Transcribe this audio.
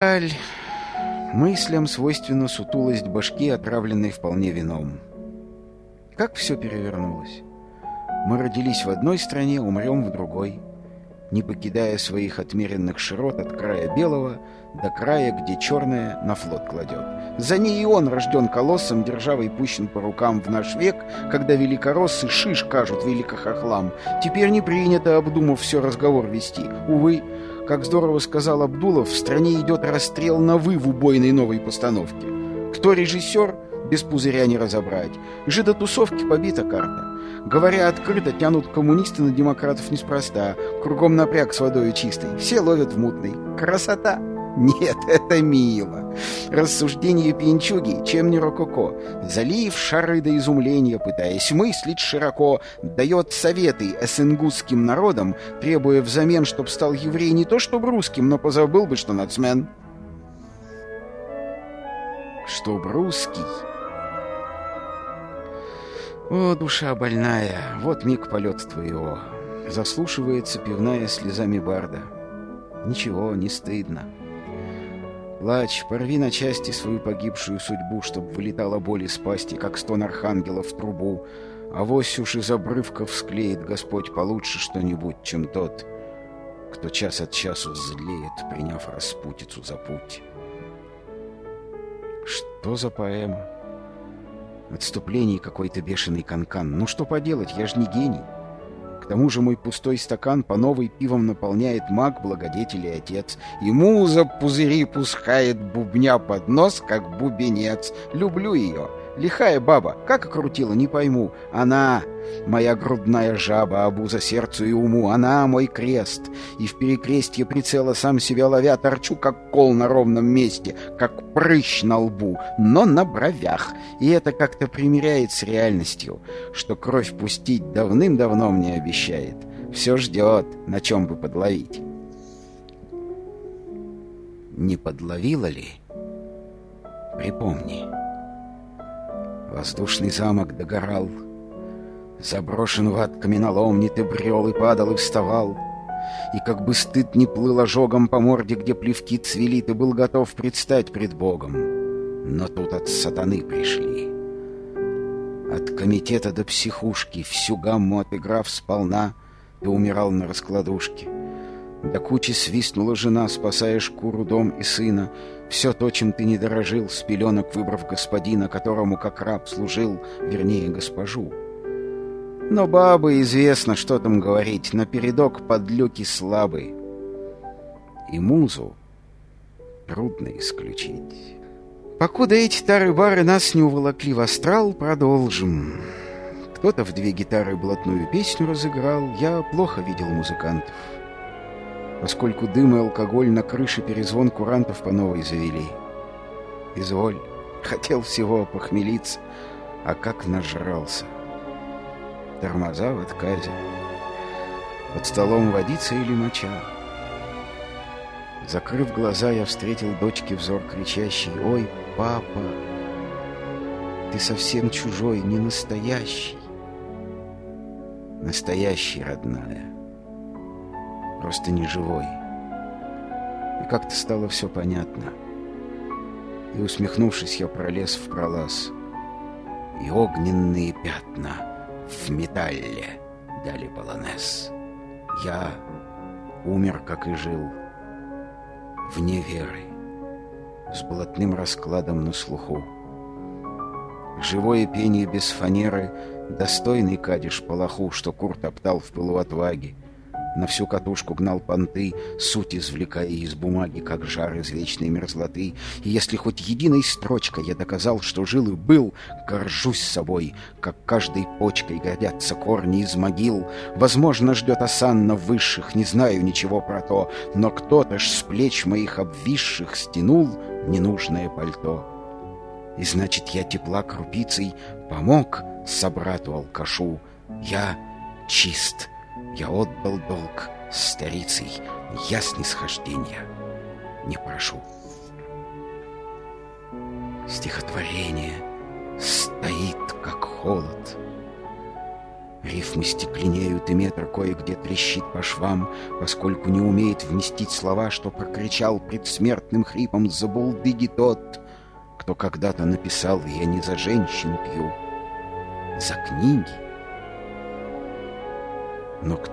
Жаль. Мыслям свойственна сутулость башки, отравленной вполне вином. Как все перевернулось. Мы родились в одной стране, умрем в другой, не покидая своих отмеренных широт от края белого до края, где черное на флот кладет. За ней и он рожден колоссом, державой пущен по рукам в наш век, когда великороссы шиш кажут великохохлам. Теперь не принято, обдумав все разговор вести. Увы, как здорово сказал Абдулов, в стране идет расстрел на «вы» в убойной новой постановке. Кто режиссер, без пузыря не разобрать. Жидотусовки побита карта. Говоря открыто, тянут коммунисты на демократов неспроста. Кругом напряг с водой чистой. Все ловят в мутной. Красота! Нет, это мило. Рассуждение пьянчуги, чем не рококо. Залив шары до изумления, пытаясь мыслить широко, дает советы эсенгузским народам, требуя взамен, чтоб стал еврей не то чтоб русским, но позабыл бы, что нацмен. Чтоб русский... О, душа больная, вот миг полет твоего. Заслушивается пивная слезами барда. Ничего, не стыдно. Плачь, порви на части свою погибшую судьбу, Чтоб вылетала боль из пасти, как стон архангела в трубу. А вось уж из обрывков склеит Господь получше что-нибудь, чем тот, Кто час от часу злеет, приняв распутицу за путь. Что за поэма? Отступлений какой-то бешеный канкан. Ну что поделать, я ж не гений. Тому же мой пустой стакан по новой пивом наполняет маг, благодетель и отец. И муза пузыри пускает бубня под нос, как бубенец. Люблю ее. Лихая баба, как окрутила, не пойму. Она, моя грудная жаба, обуза сердцу и уму, она мой крест. И в перекрестье прицела сам себя ловя, торчу, как кол на ровном месте, как прыщ на лбу, но на бровях. И это как-то примиряет с реальностью, что кровь пустить давным-давно мне обещает. Все ждет, на чем бы подловить. Не подловила ли? Припомни. Воздушный замок догорал. Заброшен в ад каменоломни ты брел и падал и вставал. И как бы стыд не плыл ожогом по морде, где плевки цвели, ты был готов предстать пред Богом. Но тут от сатаны пришли. От комитета до психушки, всю гамму отыграв сполна, ты умирал на раскладушке. До кучи свистнула жена, спасая шкуру, дом и сына. Все то, чем ты не дорожил, с пеленок выбрав господина, которому как раб служил, вернее, госпожу. Но бабы известно, что там говорить, напередок подлюки слабый. И музу трудно исключить. Покуда эти тары-бары нас не уволокли в астрал, продолжим. Кто-то в две гитары блатную песню разыграл, я плохо видел музыкантов поскольку дым и алкоголь на крыше перезвон курантов по новой завели. Изволь, хотел всего похмелиться, а как нажрался. Тормоза в отказе. Под столом водица или моча. Закрыв глаза, я встретил дочки взор кричащий «Ой, папа, ты совсем чужой, не настоящий!» Настоящий, родная просто не живой. И как-то стало все понятно. И, усмехнувшись, я пролез в пролаз. И огненные пятна в металле дали полонез. Я умер, как и жил, вне веры, с блатным раскладом на слуху. Живое пение без фанеры, достойный кадиш полоху, что кур топтал в пылу отваги, на всю катушку гнал понты, суть извлекая из бумаги, как жар из вечной мерзлоты. И если хоть единой строчкой я доказал, что жил и был, горжусь собой, как каждой почкой годятся корни из могил. Возможно, ждет осанна высших, не знаю ничего про то, но кто-то ж с плеч моих обвисших стянул ненужное пальто. И значит, я тепла крупицей помог собрату-алкашу. Я чист я отдал долг старицей, я снисхождения не прошу. Стихотворение стоит, как холод. Рифмы стекленеют, и метр кое-где трещит по швам, поскольку не умеет вместить слова, что прокричал предсмертным хрипом за булдыги тот, кто когда-то написал «Я не за женщин пью, за книги». Но кто